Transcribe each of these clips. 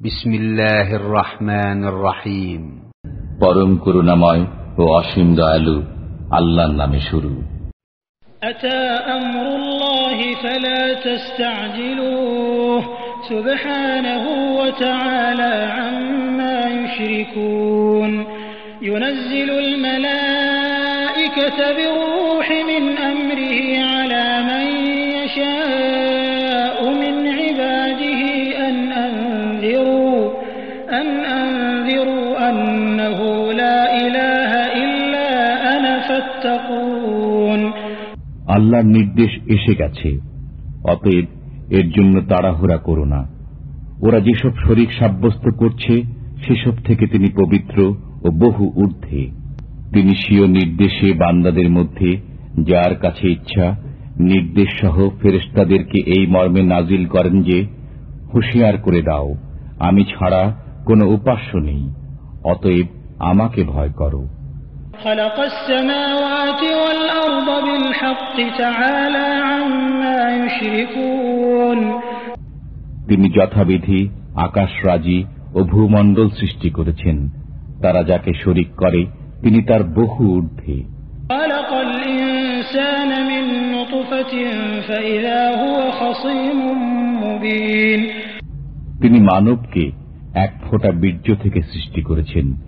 بسم الله الرحمن الرحيم পরম করুণাময় ও অসীম দয়ালু আল্লাহর নামে শুরু أتى أمر الله فلا تستعجلوه سبحانه وتعالى عما يشركون ينزل الملائكة بالروح من أمره على আল্লাহর নির্দেশ এসে গেছে। অতএব এর জন্য তাড়াহুড়া করো না। ওরা যেসব শরিক সাব্যস্ত করছে, সেসব থেকে তিনি পবিত্র ও বহু ঊর্ধ্বে। তিনি স্বীয় নির্দেশে বান্দাদের মধ্যে যার কাছে ইচ্ছা নির্দেশ সহ ফেরেস্তাদেরকে এই মর্মে নাজিল করেন যে, হুঁশিয়ার করে দাও, আমি ছাড়া কোনো উপাস্য নেই, অতএব আমাকে ভয় করো। তিনি যথাবিধি আকাশ রাজি ও ভূমণ্ডল সৃষ্টি করেছেন। তারা যাকে শরিক করে তিনি তার বহু ঊর্ধ্বে। তিনি মানবকে এক ফোঁটা বীর্য থেকে সৃষ্টি করেছেন।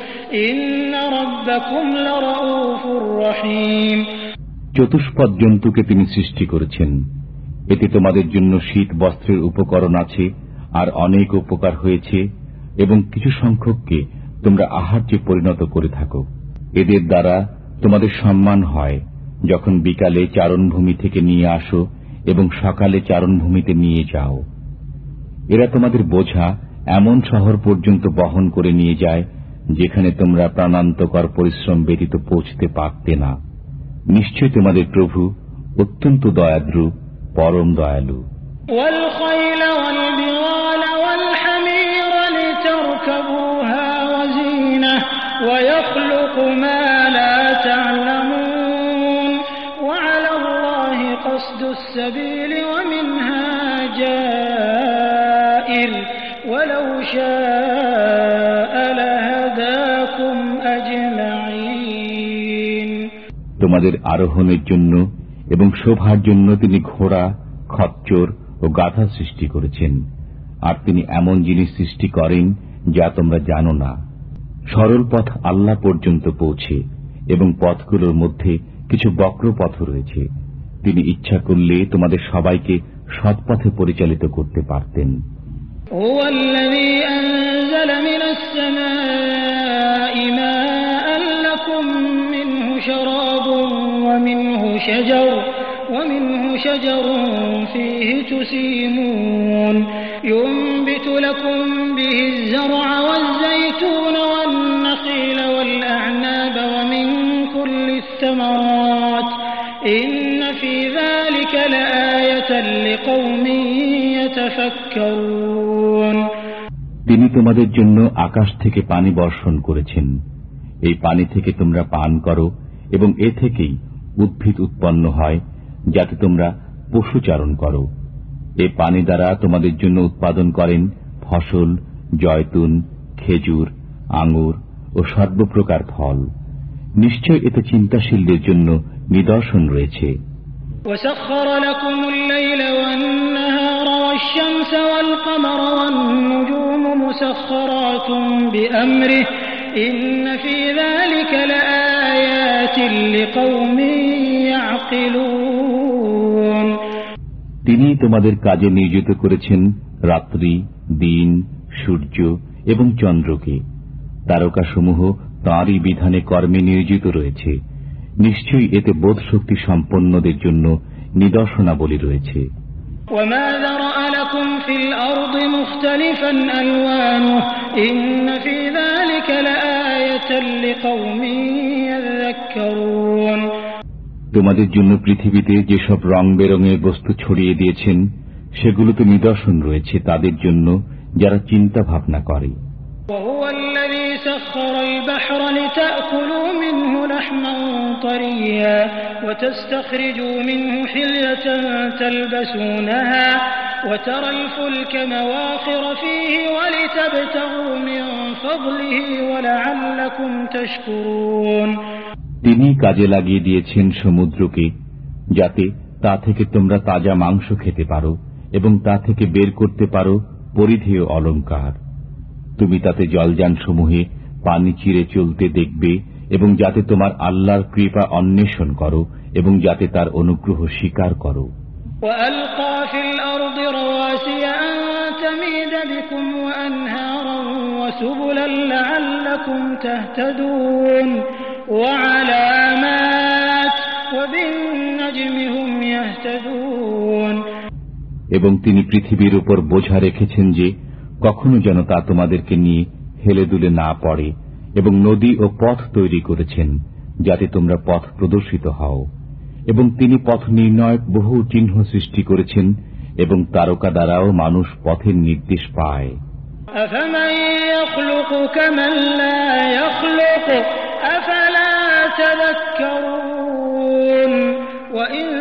চতুষ্পদ জন্তুকে তিনি সৃষ্টি করেছেন। এতে তোমাদের জন্য শীত বস্ত্রের উপকরণ আছে, আর অনেক উপকার হয়েছে, এবং কিছু সংখ্যককে তোমরা আহার্যে পরিণত করে থাকো। এদের দ্বারা তোমাদের সম্মান হয়। যখন বিকালে চারণভূমি থেকে নিয়ে আসো, এবং সকালে চারণভূমিতে নিয়ে যাও। এরা তোমাদের বোঝা এমন শহর পর্যন্ত বহন করে নিয়ে যায় যেখানে তোমরা প্রাণান্তকর পরিশ্রম ব্যতীত পৌঁছতে পারতে না নিশ্চয় তোমাদের প্রভু অত্যন্ত দয়াদ্রু পরম দয়ালু والخيل তোমাদের আরোহণের জন্য এবং শোভার জন্য তিনি ঘোড়া, খচ্চর ও গাধা সৃষ্টি করেছেন। আর তিনি এমন জিনিস সৃষ্টি করেন যা তোমরা জানো না। সরল পথ আল্লাহ পর্যন্ত পৌঁছে এবং পথগুলোর মধ্যে কিছু বক্র পথ রয়েছে। তিনি ইচ্ছা করলে তোমাদের সবাইকে সৎপথে পরিচালিত করতে পারতেন। شجر ومنه شجر فيه تسيمون ينبت لكم به الزرع والزيتون والنخيل والأعناب ومن كل الثمرات إن في ذلك لآية لقوم يتفكرون তিনি তোমাদের জন্য আকাশ থেকে পানি বর্ষণ করেছেন এই পানি থেকে তোমরা পান করো এবং এ থেকেই উদ্ভিদ উৎপন্ন হয় যাতে তোমরা পশুচারণ করো এ পানি দ্বারা তোমাদের জন্য উৎপাদন করেন ফসল জয়তুন খেজুর আঙুর ও সর্বপ্রকার ফল নিশ্চয় এতে চিন্তাশীলদের জন্য নিদর্শন রয়েছে وسخر لكم الليل والنهار والشمس والقمر والنجوم مسخرات بأمره তিনি তোমাদের কাজে নিয়োজিত করেছেন রাত্রি, দিন, সূর্য এবং চন্দ্রকে। তারকাসমূহ তাঁরই বিধানে কর্মে নিয়োজিত রয়েছে। নিশ্চয়ই এতে বোধশক্তি সম্পন্নদের জন্য নিদর্শনাবলী রয়েছে। তোমাদের জন্য পৃথিবীতে যেসব রং বেরঙের বস্তু ছড়িয়ে দিয়েছেন সেগুলো তো নিদর্শন রয়েছে তাদের জন্য যারা চিন্তা ভাবনা করে سخر البحر لتأكلوا منه لحما طريا وتستخرجوا منه حلية تلبسونها وترى الفلك مواخر فيه ولتبتغوا من فضله ولعلكم تشكرون তিনি কাজে লাগিয়ে দিয়েছেন সমুদ্রকে যাতে তা থেকে তোমরা তাজা মাংস খেতে পারো এবং তা থেকে বের করতে পারো পরিধেয় অলঙ্কার তুমি তাতে জলযানসমূহে পানি চিরে চলতে দেখবে এবং যাতে তোমার আল্লাহর কৃপা অন্বেষণ করো এবং যাতে তার অনুগ্রহ স্বীকার করো। এবং তিনি পৃথিবীর উপর বোঝা রেখেছেন যে কখনো যেন তা তোমাদেরকে নিয়ে হেলে দুলে না পড়ে এবং নদী ও পথ তৈরি করেছেন যাতে তোমরা পথ প্রদর্শিত হও এবং তিনি পথ নির্ণয়ক বহু চিহ্ন সৃষ্টি করেছেন এবং তারকা দ্বারাও মানুষ পথের নির্দেশ পায় أفمن يخلق كمن لا يخلق أفلا تذكرون وإن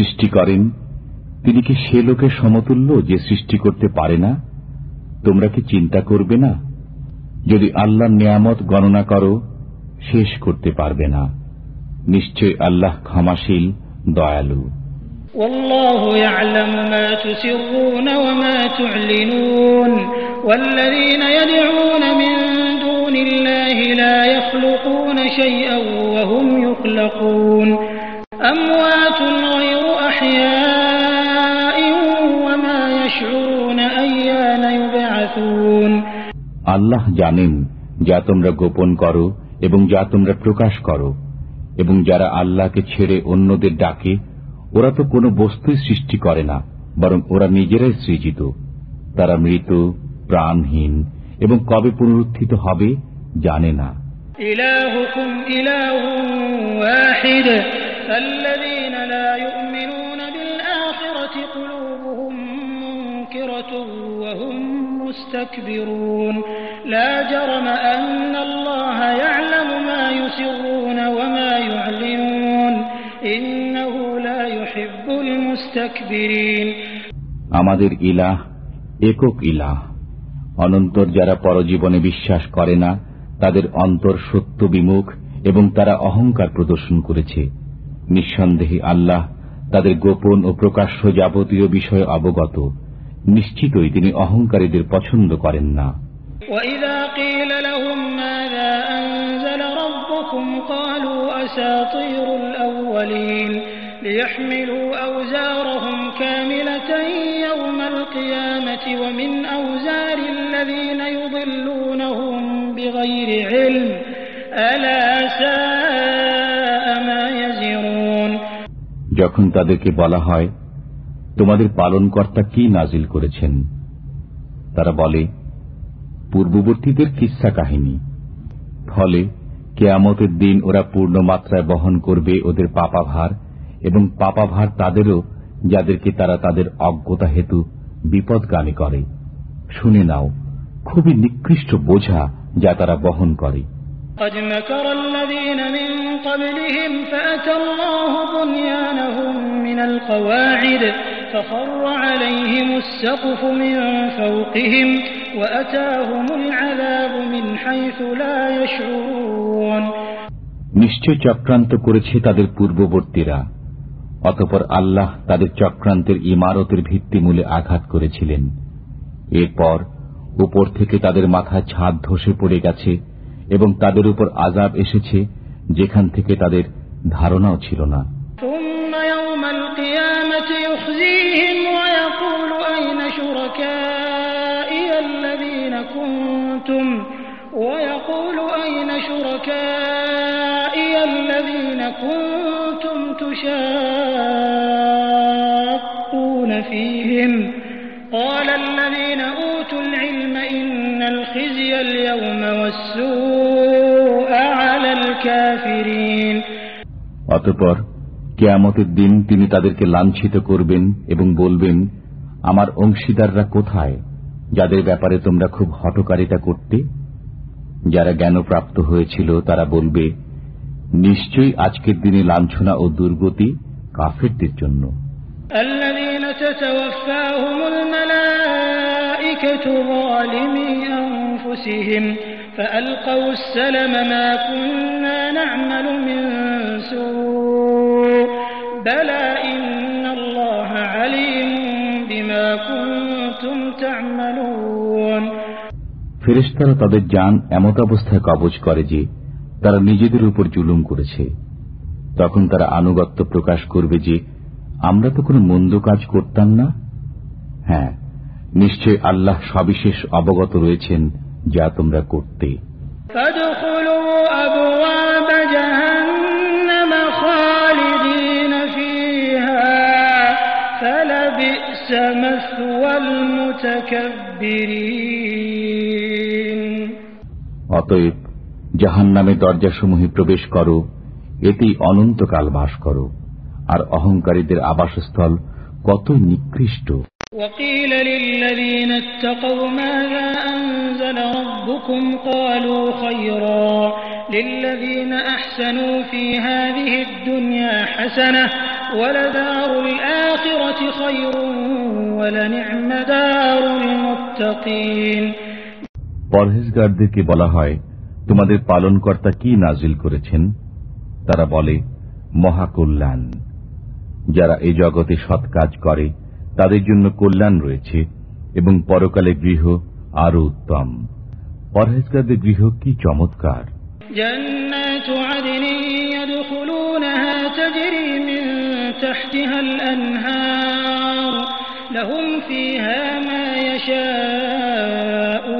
সৃষ্টি করেন তিনি কি সে লোকের সমতুল্য যে সৃষ্টি করতে পারে না তোমরা কি চিন্তা করবে না যদি আল্লাহর নিয়ামত গণনা করো শেষ করতে পারবে না নিশ্চয় আল্লাহ ক্ষমাশীল দয়ালু والله يعلم ما تسرون وما تعلنون والذين يدعون من دون الله لا يخلقون شيئا وهم يخلقون أموات আল্লাহ জানেন, যা তোমরা গোপন করো এবং যা তোমরা প্রকাশ করো। এবং যারা আল্লাহকে ছেড়ে অন্যদের ডাকে, ওরা তো কোনো বস্তুই সৃষ্টি করে না, বরং ওরা নিজেরাই সৃজিত। তারা মৃত, প্রাণহীন এবং কবে পুনরুত্থিত হবে জানে না। ইলাহুকুম ইলাহু ওয়াহিদ, আল্লাযীনা লা مستكبرون لا جرم أن الله يعلم ما يسرون وما يعلنون إنه لا يحب المستكبرين আমাদের ইলাহ একক ইলাহ অনন্তর যারা পরজীবনে বিশ্বাস করে না তাদের অন্তর সত্য বিমুখ এবং তারা অহংকার প্রদর্শন করেছে নিঃসন্দেহে আল্লাহ তাদের গোপন ও প্রকাশ্য যাবতীয় বিষয়ে অবগত নিশ্চিতই তিনি অহংকারীদের পছন্দ করেন না। যখন তাদেরকে বলা হয় তোমাদের পালনকর্তা কি নাজিল করেছেন তারা বলে পূর্ববর্তীদের কিস্সা কাহিনী ফলে কেয়ামতের দিন ওরা পূর্ণ মাত্রায় বহন করবে ওদের পাপাভার এবং পাপাভার তাদেরও যাদেরকে তারা তাদের অজ্ঞতা হেতু বিপদগামী করে শুনে নাও খুবই নিকৃষ্ট বোঝা যা তারা বহন করে قد مكر الذين من قبلهم فأتى الله بنيانهم من القواعد فخر عليهم السقف من فوقهم وأتاهم العذاب من حيث لا يشعرون নিশ্চয় চক্রান্ত করেছে তাদের পূর্ববর্তীরা অতপর আল্লাহ তাদের চক্রান্তের ইমারতের ভিত্তিমূলে আঘাত করেছিলেন এরপর উপর থেকে তাদের মাথায় ছাদ ধসে পড়ে গেছে এবং তাদের উপর আজাব এসেছে যেখান থেকে তাদের ধারণাও ছিল না شركائي الذين كنتم ويقول أين شركائي الذين الذين كنتم تشاقون فيهم قال الذين أوتوا العلم إن الخزي اليوم والسوء على الكافرين অতঃপর কেয়ামতের দিন তিনি তাদেরকে লাঞ্ছিত করবেন এবং বলবেন আমার অংশীদাররা কোথায় যাদের ব্যাপারে তোমরা খুব হটকারিতা করতে যারা জ্ঞানপ্রাপ্ত হয়েছিল তারা বলবে নিশ্চয়ই আজকের দিনে লাঞ্ছনা ও দুর্গতি কাফেরদের জন্য الذين تتوفاهم الملائكة ظالمي أنفسهم فألقوا السلم ما كنا نعمل من سوء بلى ফেরেশতারা তাদের যান এমত অবস্থায় কবজ করে যে তারা নিজেদের উপর জুলুম করেছে তখন তারা আনুগত্য প্রকাশ করবে যে আমরা তো কোনো মন্দ কাজ করতাম না হ্যাঁ নিশ্চয় আল্লাহ সবিশেষ অবগত রয়েছেন যা তোমরা করতে فادخلوا أبواب جهنم خالدين فيها فلبئس مثوى المتكبرين অতএব জাহান নামে দরজাসমূহে প্রবেশ করো এতেই অনন্তকাল বাস করো আর অহংকারীদের আবাসস্থল কত নিকৃষ্ট وقيل للذين اتقوا ماذا أنزل ربكم قالوا خيرا للذين أحسنوا في هذه الدنيا حسنة ولدار الآخرة خير ولنعم دار المتقين পরহেজগারদেরকে বলা হয় তোমাদের পালনকর্তা কি নাজিল করেছেন তারা বলে মহাকল্যাণ যারা এই জগতে সৎ কাজ করে তাদের জন্য কল্যাণ রয়েছে এবং পরকালে গৃহ আরো উত্তম পরহেজগারদের গৃহ কি চমৎকার جنات عدن يدخلونها تجري من تحتها الأنهار لهم فيها ما يشاءون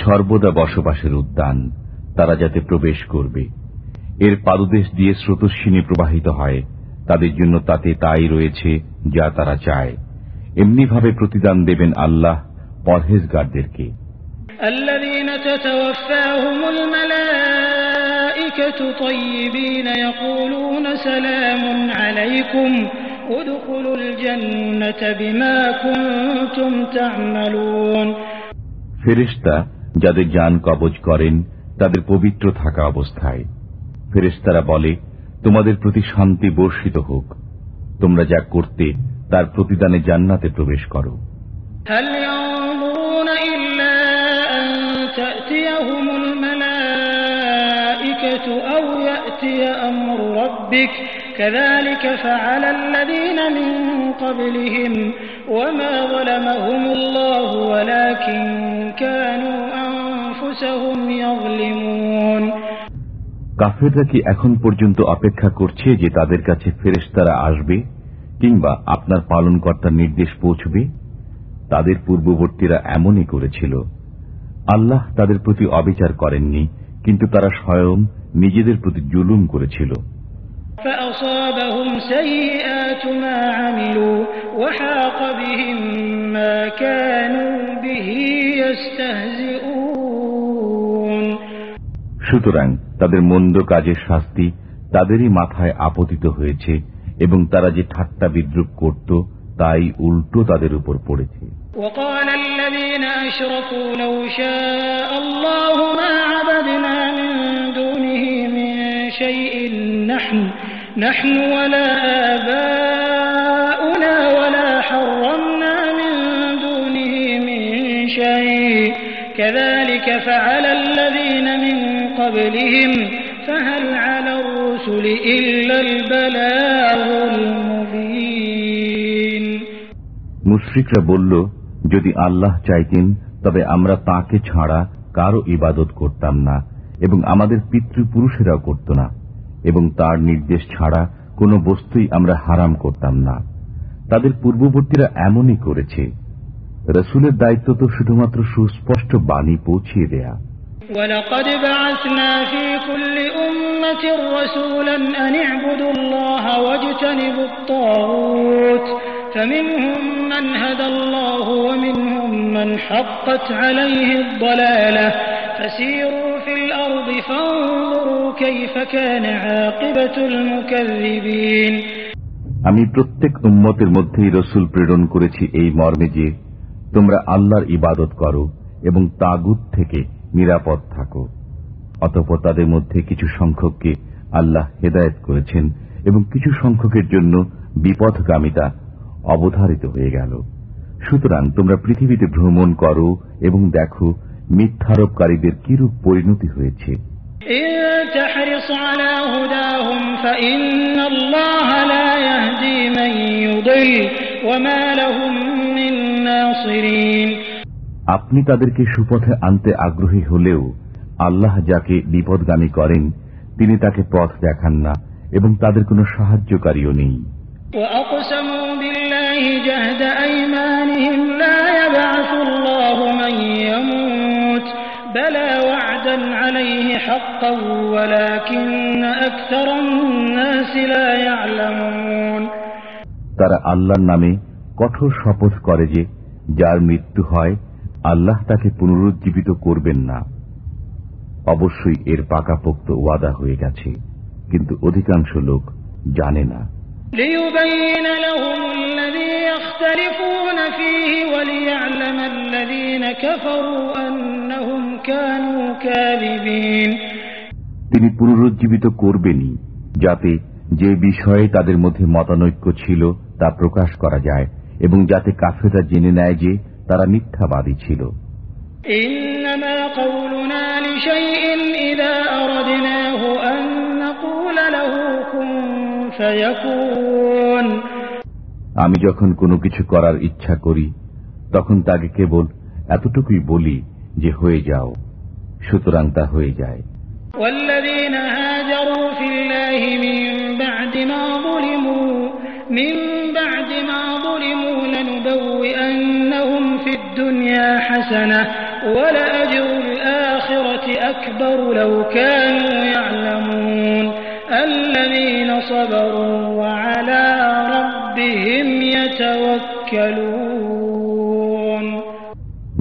সর্বদা বসবাসের উদ্যান তারা যাতে প্রবেশ করবে এর পাদদেশ দিয়ে স্রোতস্বিনী প্রবাহিত হয় তাদের জন্য তাতে তাই রয়েছে যা তারা চায় এমনিভাবে প্রতিদান দেবেন আল্লাহ পরহেজগারদেরকে الذين تتوفاهم الملائكة طيبين يقولون سلام عليكم ফেরেশতা যাদের যান কবজ করেন তাদের পবিত্র থাকা অবস্থায়। ফেরেশতারা বলে তোমাদের প্রতি শান্তি বর্ষিত হোক। তোমরা যা করতে তার প্রতিদানে জান্নাতে প্রবেশ করো। أو يأتي أمر ربك كذلك فعل الذين من قبلهم وما ظلمهم الله ولكن كانوا أنفسهم يظلمون কাফেররা কি এখন পর্যন্ত অপেক্ষা করছে যে তাদের কাছে ফেরেশতারা আসবে কিংবা আপনার পালনকর্তার নির্দেশ পৌঁছবে তাদের পূর্ববর্তীরা এমনই করেছিল আল্লাহ তাদের প্রতি অবিচার করেননি কিন্তু তারা স্বয়ং নিজেদের প্রতি জুলুম করেছিল فأصابهم سيئات ما عملوا وحاق بهم ما كانوا به يستهزئون সুতরাং তাদের মন্দ কাজের শাস্তি তাদেরই মাথায় আপতিত হয়েছে এবং তারা যে ঠাট্টা বিদ্রুপ করত তাই উল্টো তাদের উপর পড়েছে وقال الذين أشركوا لو شاء الله ما عبدنا نحن ولا آباؤنا ولا حرمنا من دونه من شيء كذلك فعل الذين من قبلهم فهل على الرسل إلا البلاغ المبين মুশ্রিকরা বলল যদি আল্লাহ চাইতেন তবে আমরা তাকে ছাড়া কারো ইবাদত করতাম না এবং আমাদের পিতৃপুরুষেরাও করত না এবং তার নির্দেশ ছাড়া কোনো বস্তুই আমরা হারাম করতাম না তাদের পূর্ববর্তীরা এমনই করেছে রসুলের দায়িত্ব তো শুধুমাত্র সুস্পষ্ট বাণী পৌঁছিয়ে দেয়া ولقد بعثنا في كل أمة رسولا أن اعبدوا الله واجتنبوا الطاغوت فمنهم من هدى الله ومنهم من حقت عليه الضلالة فسيروا আমি প্রত্যেক উম্মতের মধ্যেই রসুল প্রেরণ করেছি এই মর্মে যে, তোমরা আল্লাহর ইবাদত করো এবং তাগুত থেকে নিরাপদ থাকো। অতপর তাদের মধ্যে কিছু সংখ্যককে আল্লাহ হেদায়ত করেছেন এবং কিছু সংখ্যকের জন্য বিপথগামিতা অবধারিত হয়ে গেল। সুতরাং তোমরা পৃথিবীতে ভ্রমণ করো এবং দেখো মিথ্যারোপকারীদের কিরূপ পরিণতি হয়েছে إن تحرص على هداهم فإن الله لا يهدي من يضل وما لهم من ناصرين আপনি তাদেরকে সুপথে আনতে আগ্রহী হলেও আল্লাহ যাকে বিপদগামী করেন তিনি তাকে পথ দেখান না এবং তাদের কোনো সাহায্যকারীও নেই وأقسموا بالله جهد أيمانهم بلى وعدا عليه حقا ولكن أكثر الناس لا يعلمون তারা আল্লাহর নামে কঠোর শপথ করে যে যার মৃত্যু হয় আল্লাহ তাকে পুনরুজ্জীবিত করবেন না অবশ্যই এর পাকাপোক্ত ওয়াদা হয়ে গেছে কিন্তু অধিকাংশ লোক জানে না ليبين لهم الذي يختلفون فيه وليعلم الذين كفروا أنهم كانوا كاذبين তিনি পুনরুজ্জীবিত করবেনই যাতে যে বিষয়ে তাদের মধ্যে মতানৈক্য ছিল তা প্রকাশ করা যায় এবং যাতে কাফেরা জেনে নেয় যে তারা মিথ্যাবাদী ছিল إنما আমি যখন কোনো কিছু করার ইচ্ছা করি তখন তাকে কেবল এতটুকুই বলি যে হয়ে যাও সুতরাং তা হয়ে যায় والذين هاجروا في الله من بعد ما ظلموا من بعد ما ظلموا لنبوئنهم في الدنيا حسنة ولأجر الآخرة أكبر لو كانوا يعلمون الذين صبروا وعلى ربهم يتوكلون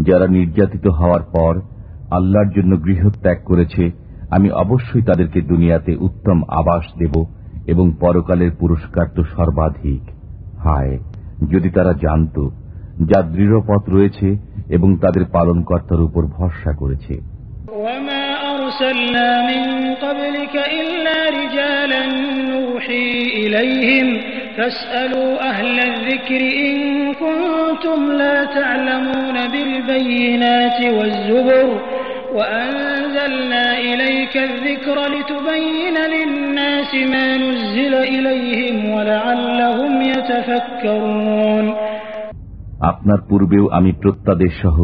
যারা নির্যাতিত হওয়ার পর আল্লাহর জন্য গৃহ ত্যাগ করেছে আমি অবশ্যই তাদেরকে দুনিয়াতে উত্তম আবাস দেব এবং পরকালের পুরস্কার তো সর্বাধিক। হায় যদি তারা জানত যা দৃঢ় পথ রয়েছে এবং তাদের পালনকর্তার উপর ভরসা করেছে। ইল্লা أرسلنا من قبلك إلا رجالا نوحي إليهم فاسألوا أهل الذكر إن كنتم لا تعلمون بالبينات والزبر وأنزلنا إليك الذكر لتبين للناس ما نزل إليهم ولعلهم يتفكرون আপনার পূর্বেও আমি প্রত্যাদেশ সহ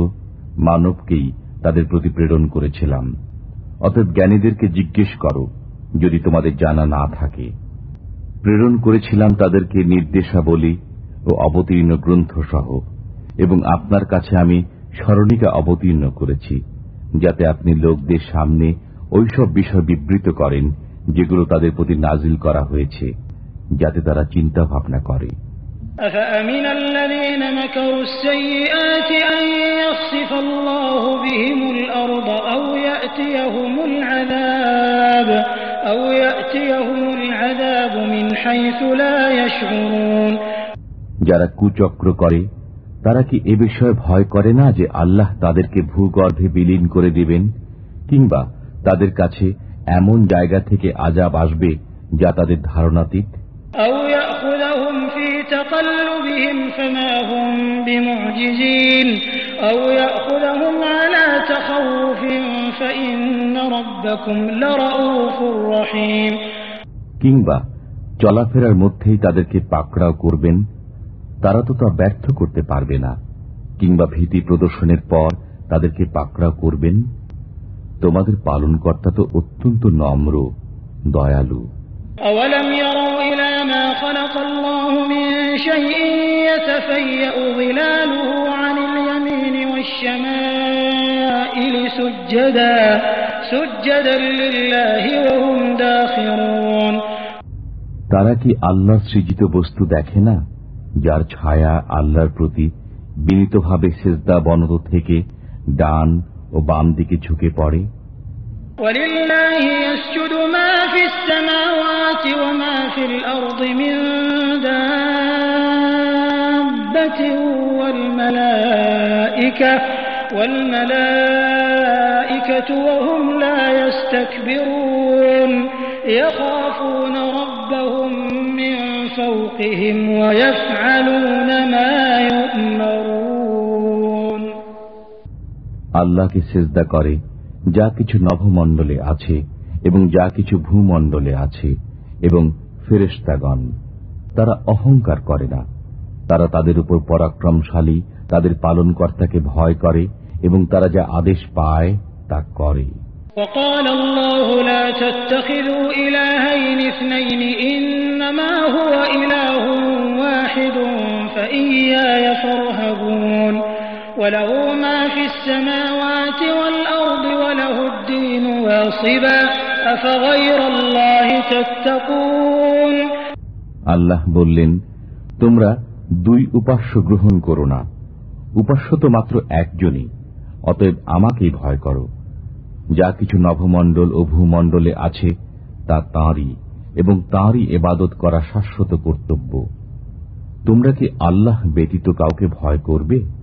মানবকেই তাদের প্রতি প্রেরণ করেছিলাম অতএব জ্ঞানীদেরকে জিজ্ঞেস করো যদি তোমাদের জানা না থাকে প্রেরণ করেছিলাম তাদেরকে নির্দেশাবলী ও অবতীর্ণ গ্রন্থ সহ এবং আপনার কাছে আমি স্মরণিকা অবতীর্ণ করেছি যাতে আপনি লোকদের সামনে ওইসব বিষয় বিবৃত করেন যেগুলো তাদের প্রতি নাজিল করা হয়েছে যাতে তারা চিন্তা ভাবনা করে أفأمن الذين مكروا السيئات أن يخسف الله بهم الأرض أو يأتيهم العذاب যারা কুচক্র করে তারা কি এ বিষয়ে ভয় করে না যে আল্লাহ তাদেরকে ভূগর্ভে বিলীন করে দেবেন কিংবা তাদের কাছে এমন জায়গা থেকে আজাব আসবে যা তাদের ধারণাতীত أو يأخذهم في تقلبهم فما هم بمعجزين أو يأخذهم على تخوف فإن ربكم لرؤوف رحيم কিংবা চলাফেরার মধ্যেই তাদেরকে পাকড়াও করবেন তারা তো তা ব্যর্থ করতে পারবে না কিংবা ভীতি প্রদর্শনের পর তাদেরকে পাকড়াও করবেন তোমাদের পালনকর্তা তো অত্যন্ত নম্র দয়ালু أولم يروا إلى ما خلق الله من شيء يتفيأ ظلاله عن اليمين والشمائل তারা কি আল্লাহ সৃজিত বস্তু দেখে না যার ছায়া আল্লাহর প্রতি বিনীতভাবে সেজদা বনত থেকে ডান ও বাম দিকে ঝুঁকে পড়ে? ইকা يسجد ما في السماوات وما في الأرض من دابة والملائكة والملائكة وهم لا يستكبرون يخافون ربهم من فوقهم ويفعلون ما يؤمرون আল্লাহকে সেজদা করে যা কিছু নভমণ্ডলে আছে এবং যা কিছু ভূমণ্ডলে আছে এবং ফেরেস্তাগণ তারা অহংকার করে না তারা তাদের উপর পরাক্রমশালী তাদের পালনকর্তাকে ভয় করে এবং তারা যা আদেশ পায় তা করে। আল্লাহ বললেন তোমরা দুই উপাস্য গ্রহণ করো না। উপাস্য তো মাত্র একজনই। অতএব আমাকেই ভয় করো। যা কিছু নভমণ্ডল ও ভূমণ্ডলে আছে, তা তাঁরই এবং তাঁরই এবাদত করা শাশ্বত কর্তব্য। তোমরা কি আল্লাহ ব্যতীত কাউকে ভয় করবে?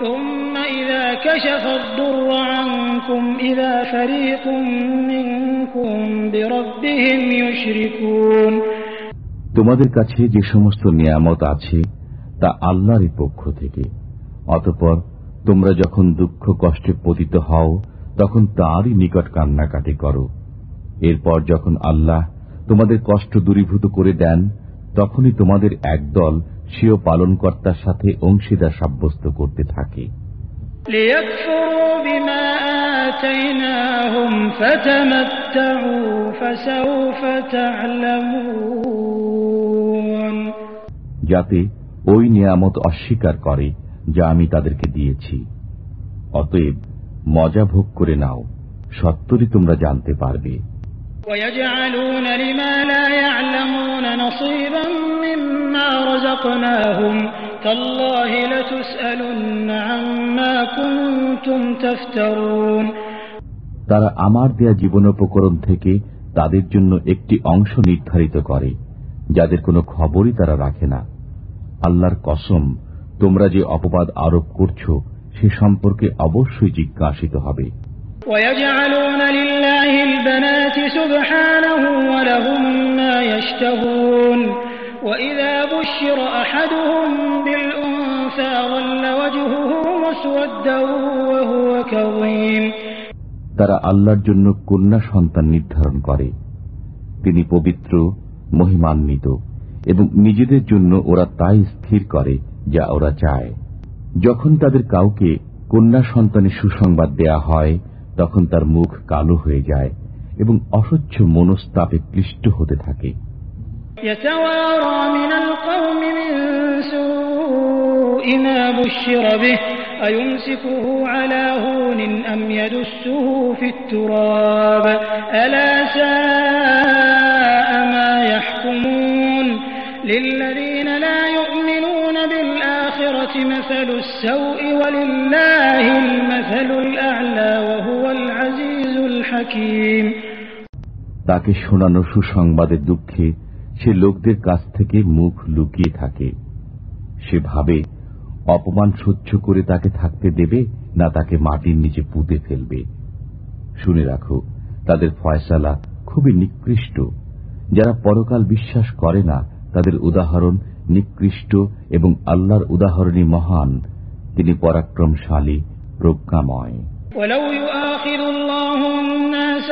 ثم إذا مسكم الضر فإليه تجئون ثم إذا كشف الضر عنكم إذا فريق منكم بربهم يشركون তোমাদের কাছে যে সমস্ত নিয়ামত আছে তা আল্লাহরই পক্ষ থেকে অতপর তোমরা যখন দুঃখ কষ্টে পতিত হও তখন তাঁরই নিকট কান্নাকাটি করো এরপর যখন আল্লাহ তোমাদের কষ্ট দূরীভূত করে দেন তখনই তোমাদের একদল স্বীয় পালনকর্তার সাথে অংশীদার সাব্যস্ত করতে থাকে যাতে ওই নিয়ামত অস্বীকার করে যা আমি তাদেরকে দিয়েছি। অতএব মজা ভোগ করে নাও, সত্তরই তোমরা জানতে পারবে। তারা আমার দেয়া জীবনোপকরণ থেকে তাদের জন্য একটি অংশ নির্ধারিত করে, যাদের কোনো খবরই তারা রাখে না। আল্লাহর কসম, তোমরা যে অপবাদ আরোপ করছ, সে সম্পর্কে অবশ্যই জিজ্ঞাসিত হবে। ويجعلون لله البنات سبحانه ولهم ما يشتهون وإذا بشر أحدهم بالأنثى ظل وجهه مسودا وهو كظيم তারা আল্লাহর জন্য কন্যা সন্তান নির্ধারণ করে তিনি পবিত্র মহিমান্বিত এবং নিজেদের জন্য ওরা তাই স্থির করে যা ওরা চায় যখন তাদের কাউকে কন্যা সন্তানের সুসংবাদ দেয়া হয় তখন তার মুখ কালো হয়ে যায় এবং অসহ্য মনস্তাপে ক্লিষ্ট হতে থাকে يتوارى من القوم من سوء ما بشر به أيمسكه على هون أم يدسه في التراب ألا ساء ما يحكمون للذين لا يؤمنون بالآخرة مثل السوء ولله المثل الأعلى وهو العزيز الحكيم তাকে শোনানো সুসংবাদের দুঃখে সে লোকদের কাছ থেকে মুখ লুকিয়ে থাকে। সে ভাবে অপমান সহ্য করে তাকে থাকতে দেবে না তাকে মাটির নিচে পুঁতে ফেলবে। শুনে রাখো তাদের ফয়সালা খুবই নিকৃষ্ট। যারা পরকাল বিশ্বাস করে না তাদের উদাহরণ নিকৃষ্ট এবং আল্লাহর উদাহরণই মহান। তিনি পরাক্রমশালী প্রজ্ঞাময়।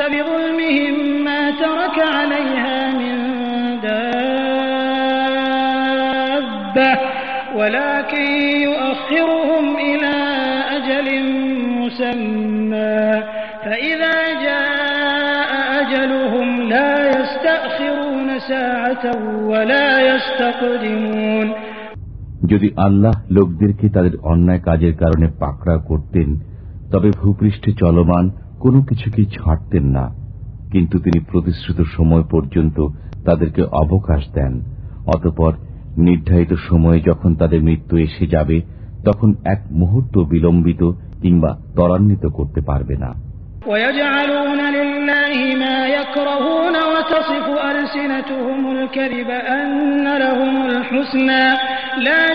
ولو يؤاخذ الله الناس بظلمهم ما ترك عليها من دابة ولكن يؤخرهم إلى أجل مسمى فإذا جاء أجلهم لا يستأخرون يستأخرون ساعة ولا يستقدمون যদি আল্লাহ লোকদেরকে তাদের অন্যায় কাজের কারণে পাকড়া করতেন তবে ভূপৃষ্ঠে চলমান কোনো কিছুকে ছাড়তেন না। কিন্তু তিনি প্রতিশ্রুত সময় পর্যন্ত তাদেরকে অবকাশ দেন। অতপর নির্ধারিত সময়ে যখন তাদের মৃত্যু এসে যাবে, তখন এক মুহূর্ত বিলম্বিত কিংবা ত্বরান্বিত করতে পারবে না। লা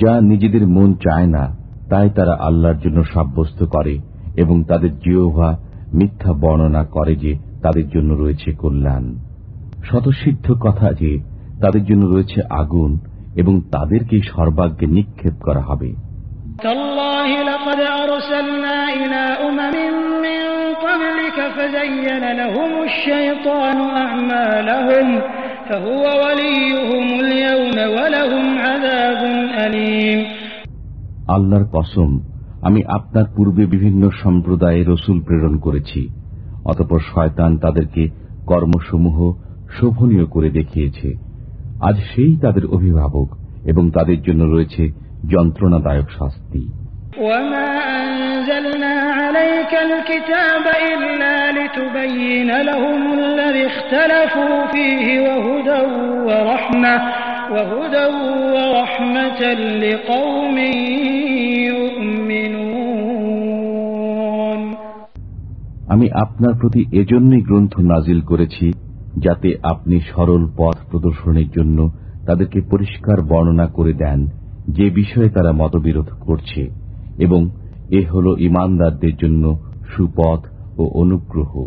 যা নিজেদের মন চায় না তাই তারা আল্লাহর জন্য সাব্যস্ত করে এবং তাদের জিওভা মিথ্যা বর্ণনা করে যে তাদের জন্য রয়েছে কল্যাণ শতসিদ্ধ কথা যে তাদের জন্য রয়েছে আগুন এবং তাদেরকে সর্বাগ্যে নিক্ষেপ করা হবে تالله لقد أرسلنا إلى أمم من قبلك فزين لهم الشيطان أعمالهم আল্লাহর কসম আমি আপনার পূর্বে বিভিন্ন সম্প্রদায়ের রসুল প্রেরণ করেছি অতপর শয়তান তাদেরকে কর্মসমূহ শোভনীয় করে দেখিয়েছে। আজ সেই তাদের অভিভাবক এবং তাদের জন্য রয়েছে যন্ত্রণাদায়ক শাস্তি। أنزلنا عليك الكتاب إلا لتبين لهم الذي اختلفوا فيه وهدى ورحمة وهدى ورحمة لقوم يؤمنون আমি আপনার প্রতি এজন্যই গ্রন্থ নাজিল করেছি যাতে আপনি সরল পথ প্রদর্শনের জন্য তাদেরকে পরিষ্কার বর্ণনা করে দেন যে বিষয়ে তারা মতবিরোধ করছে এবং এ হল ইমানদারদের জন্য সুপথ ও অনুগ্রহ।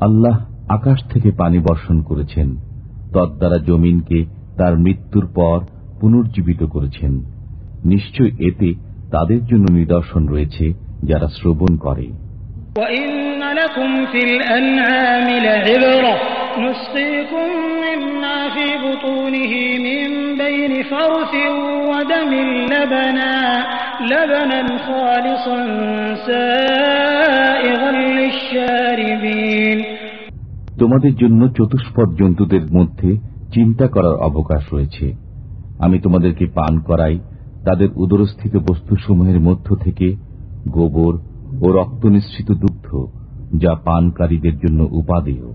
আল্লাহ আকাশ থেকে পানি বর্ষণ করেছেন। তদ্বারা জমিনকে তার মৃত্যুর পর পুনর্জীবিত করেছেন। নিশ্চয় এতে তাদের জন্য নিদর্শন রয়েছে যারা শ্রবণ করে وإن لكم في الأنعام لعبرة نسقيكم مما في بطونه من بين فرث ودم لبنا لبنا خالصا سائغا للشاربين তোমাদের জন্য চতুষ্পদ জন্তুদের মধ্যে চিন্তা করার অবকাশ রয়েছে আমি তোমাদেরকে পান করাই তাদের উদরস্থিত বস্তুসমূহের মধ্য থেকে গোবর ও রক্ত নিঃসৃত দুগ্ধ যা পানকারীদের জন্য উপাদেয়।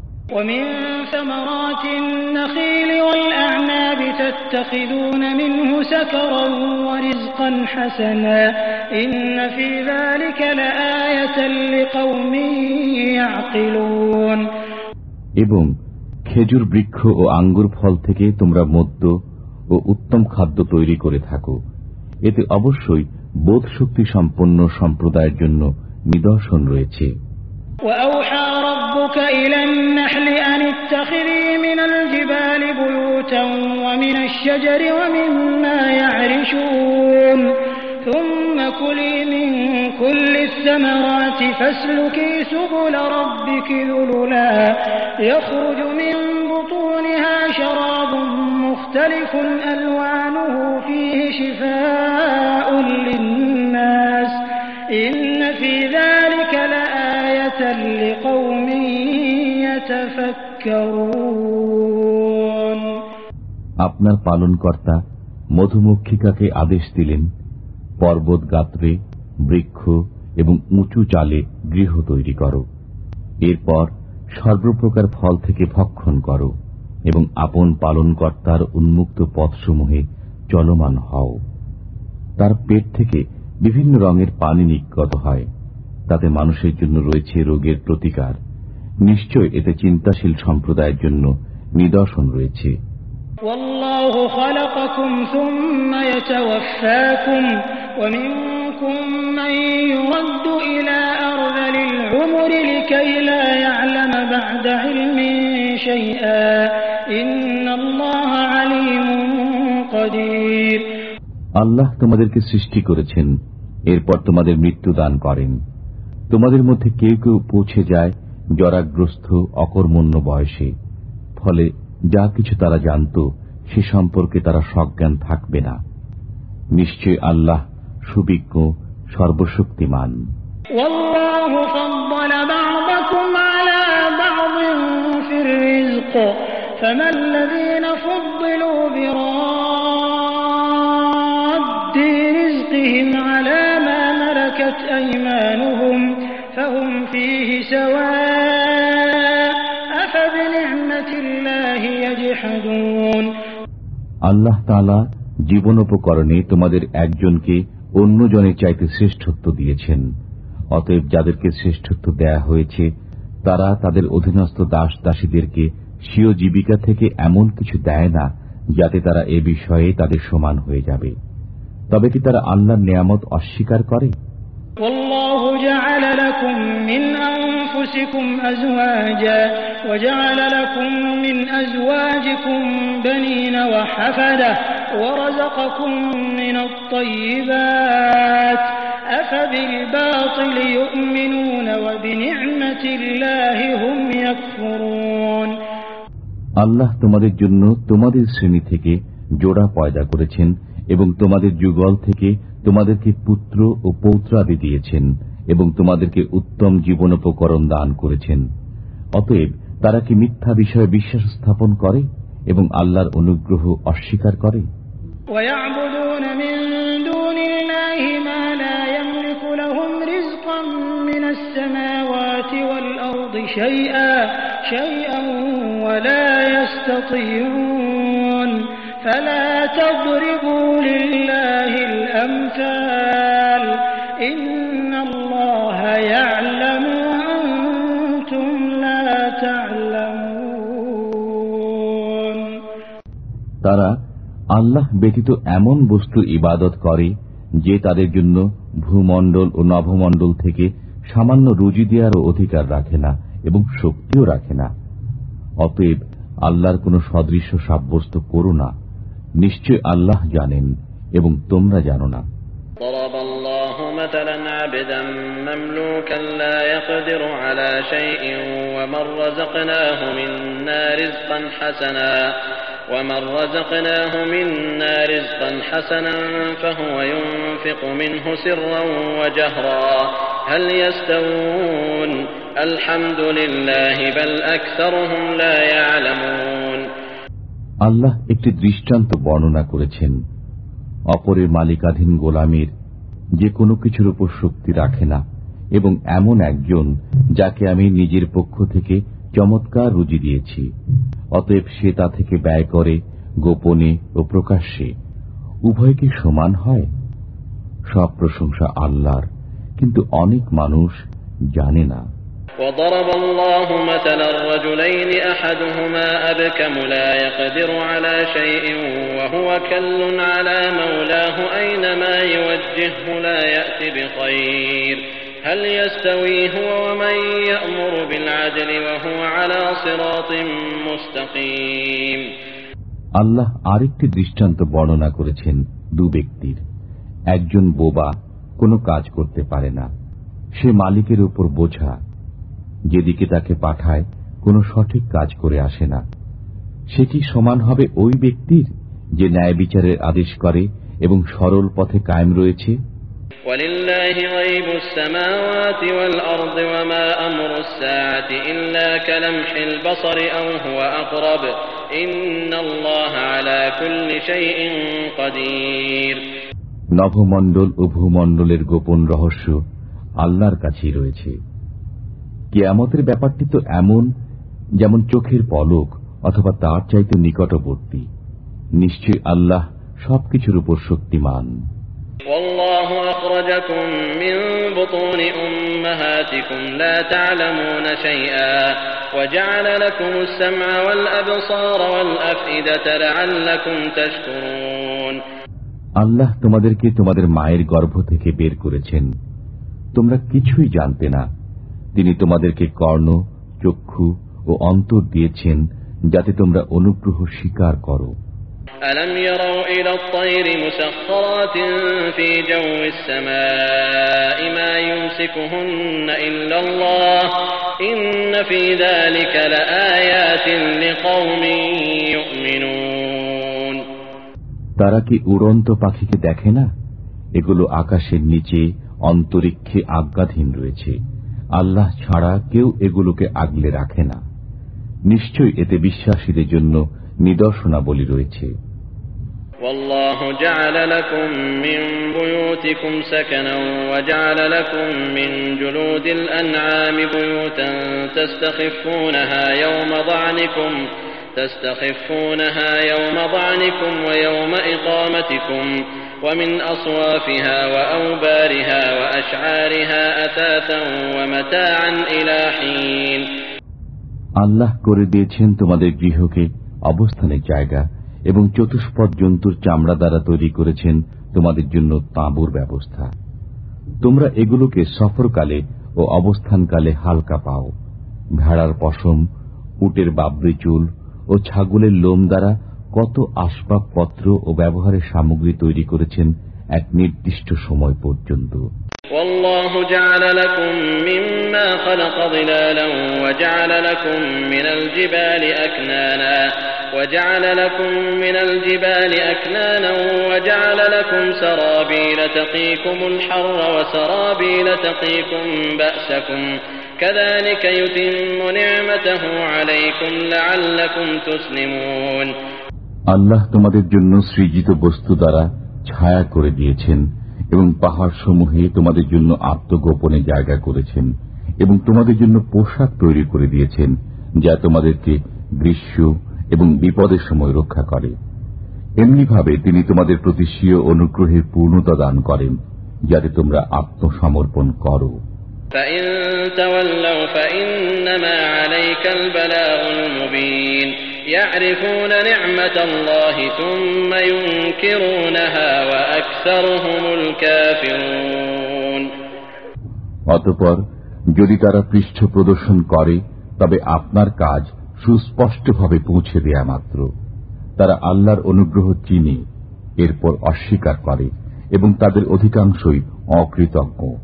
এবং খেজুর বৃক্ষ ও আঙ্গুর ফল থেকে তোমরা মদ্য ও উত্তম খাদ্য তৈরি করে থাকো। এতে অবশ্যই বোধ শক্তি সম্পন্ন সম্প্রদায়ের জন্য নিদর্শন রয়েছে وأوحى ربك إلى النحل أن اتخذي من الجبال بيوتا ومن الشجر ومما يعرشون ثم كلي من كل الثمرات فاسلكي سبل ربك ذللا يخرج من بطونها شراب مختلف ألوانه فيه شفاء للناس إن في ذلك لآية لقوم يتفكرون আপনার পালনকর্তা মধুমক্ষিকাকে আদেশ দিলেন পর্বত গাত্রে বৃক্ষ এবং উঁচু চালে গৃহ তৈরি করো এরপর সর্বপ্রকার ফল থেকে ভক্ষণ করো এবং আপন পালনকর্তার উন্মুক্ত পথসমূহে চলমান হও। তার পেট থেকে বিভিন্ন রঙের পানি নিগত হয়। তাতে মানুষের জন্য রয়েছে রোগের প্রতিকার। নিশ্চয় এতে চিন্তাশীল সম্প্রদায়ের জন্য নিদর্শন রয়েছে। ইলা خلقكم ثم يتوفاكم ومنكم من يرد إلى أرذل العمر لكي لا يعلم بعد علم شيئا إن الله عليم قدير আল্লাহ তোমাদেরকে সৃষ্টি করেছেন এরপর তোমাদের মৃত্যু দান করেন তোমাদের মধ্যে কেউ কেউ পৌঁছে যায় জরাগ্রস্ত অকর্মণ্য বয়সে ফলে যা কিছু তারা জানত সে সম্পর্কে তারা সজ্ঞান থাকবে না নিশ্চয় আল্লাহ সুবিজ্ঞ সর্বশক্তিমান والله فضل بعضكم على بعض في الرزق فما الذين فضلوا براد رزقهم على ما ملكت أيمانهم فهم فيه سواء أفبنعمة الله يجحدون আল্লাহ তালা জীবনোপকরণে তোমাদের একজনকে অন্যজনের চাইতে শ্রেষ্ঠত্ব দিয়েছেন অতএব যাদেরকে শ্রেষ্ঠত্ব দেয়া হয়েছে তারা তাদের অধীনস্থ দাস দাসীদেরকে স্বীয় জীবিকা থেকে এমন কিছু দেয় না যাতে তারা এ বিষয়ে তাদের সমান হয়ে যাবে তবে কি তারা আল্লাহর নিয়ামত অস্বীকার করে والله جعل لكم من أنفسكم أزواجا وجعل لكم من أزواجكم بنين وحفدة ورزقكم من الطيبات أفبالباطل يؤمنون وبنعمة الله هم يكفرون আল্লাহ তোমাদের জন্য তোমাদের শ্রেণী থেকে জোড়া পয়দা করেছেন এবং তোমাদের যুগল থেকে তোমাদেরকে পুত্র ও পৌত্রাদি দিয়েছেন এবং তোমাদেরকে উত্তম জীবনোপকরণ দান করেছেন অতএব তারা কি মিথ্যা বিষয়ে বিশ্বাস স্থাপন করে এবং আল্লাহর অনুগ্রহ অস্বীকার করে ويعبدون من دون الله ما لا يملك لهم رزقا من السماوات والأرض شيئا شيئا ولا يستطيعون فلا تضربوا لله الأمثال إن الله يعلم وأنتم لا تعلمون তারা আল্লাহ ব্যতীত এমন বস্তু ইবাদত করে যে তাদের জন্য ভূমণ্ডল ও নভমণ্ডল থেকে সামান্য রুজি দেওয়ারও অধিকার রাখে না এবং শক্তিও রাখে না অতএব আল্লাহর কোন সদৃশ্য সাব্যস্ত করো না নিশ্চয় আল্লাহ জানেন এবং তোমরা জানো না ضرب الله مثلا عبدا مملوكا لا يقدر على شيء ومن رزقناه منا رزقا حسنا ومن رزقناه منا رزقا حسنا فهو ينفق منه سرا وجهرا هل يستوون الحمد لله بل أكثرهم لا يعلمون আল্লাহ একটি দৃষ্টান্ত বর্ণনা করেছেন অপরের মালিকাধীন গোলামের যে কোনো কিছুর উপর শক্তি রাখে না এবং এমন একজন যাকে আমি নিজের পক্ষ থেকে চমৎকার রুজি দিয়েছি অতএব সে তা থেকে ব্যয় করে গোপনে ও প্রকাশ্যে উভয় কি সমান হয় সব প্রশংসা আল্লাহর কিন্তু অনেক মানুষ জানে না وضرب الله مثلا الرجلين أحدهما أبكم لا يقدر على شيء وهو كل على مولاه أينما يوجهه لا يأتي بخير هل يستوي هو ومن يأمر بالعدل وهو على صراط مستقيم আল্লাহ আরেকটি দৃষ্টান্ত বর্ণনা করেছেন দু ব্যক্তির একজন বোবা কোনো কাজ করতে পারে না সে মালিকের উপর বোঝা যেদিকে তাকে পাঠায় কোনো সঠিক কাজ করে আসে না সে কি সমান হবে ওই ব্যক্তির যে ন্যায় বিচারের আদেশ করে এবং সরল পথে কায়েম রয়েছে ولله غيب السماوات والأرض وما أمر الساعة إلا كلمح البصر أو هو أقرب إن الله على كل شيء قدير নভমণ্ডল ও ভূমণ্ডলের গোপন রহস্য আল্লাহর কাছেই রয়েছে কেয়ামতের ব্যাপারটি তো এমন যেমন চোখের পলক অথবা তার চাইতে নিকটবর্তী নিশ্চয় আল্লাহ সবকিছুর উপর শক্তিমান والله أخرجكم من بطون أمهاتكم لا تعلمون شيئا وجعل لكم السمع والأبصار والأفئدة لعلكم تشكرون আল্লাহ তোমাদেরকে তোমাদের মায়ের গর্ভ থেকে বের করেছেন তোমরা কিছুই জানতে না তিনি তোমাদেরকে কর্ণ চক্ষু ও অন্তর দিয়েছেন যাতে তোমরা অনুগ্রহ স্বীকার করো ألم يروا إلى الطير مسخرات في جو السماء ما يمسكهن إلا الله إن في ذلك لآيات لقوم يؤمنون তারা কি উড়ন্ত পাখিকে দেখে না এগুলো আকাশের নিচে অন্তরিক্ষে আজ্ঞাধীন রয়েছে আল্লাহ ছাড়া কেউ এগুলোকে আগলে রাখে না নিশ্চয় এতে বিশ্বাসীদের জন্য নিদর্শনাবলী রয়েছে والله جعل لكم من بيوتكم سكنا وجعل لكم من جلود الأنعام بيوتا تستخفونها يوم ضعنكم تستخفونها يوم ضعنكم ويوم إقامتكم ومن أصوافها وأوبارها وأشعارها أثاثا ومتاعا إلى حين আল্লাহ করে দিয়েছেন তোমাদের গৃহকে অবস্থানের জায়গা এবং চতুষ্পদ জন্তুর চামড়া দ্বারা তৈরি করেছেন তোমাদের জন্য তাঁবুর ব্যবস্থা তোমরা এগুলোকে সফরকালে ও অবস্থানকালে হালকা পাও ভেড়ার পশম উটের বাবরি চুল ও ছাগলের লোম দ্বারা কত আসবাবপত্র ও ব্যবহারের সামগ্রী তৈরি করেছেন এক নির্দিষ্ট সময় পর্যন্ত والله جعل لكم مما خلق ظلالا وجعل لكم من الجبال أكنانا وجعل لكم من الجبال أكنانا وجعل لكم سرابيل تقيكم الحر وسرابيل تقيكم بأسكم كذلك يتم نعمته عليكم لعلكم تسلمون আল্লাহ তোমাদের জন্য সৃজিত বস্তু দ্বারা ছায়া করে দিয়েছেন এবং পাহাড় সমূহে তোমাদের জন্য আত্মগোপনে জায়গা করেছেন এবং তোমাদের জন্য পোশাক তৈরি করে দিয়েছেন যা তোমাদেরকে গ্রীষ্ম এবং বিপদের সময় রক্ষা করে। এমনিভাবে তিনি তোমাদের প্রতি স্বীয় অনুগ্রহের পূর্ণতা দান করেন যাতে তোমরা আত্মসমর্পণ করো। অতপর যদি তারা পৃষ্ঠ প্রদর্শন করে তবে আপনার কাজ সুস্পষ্টভাবে পৌঁছে দেয়া মাত্র। তারা আল্লাহর অনুগ্রহ চিনে, এরপর অস্বীকার করে এবং তাদের অধিকাংশই অকৃতজ্ঞ।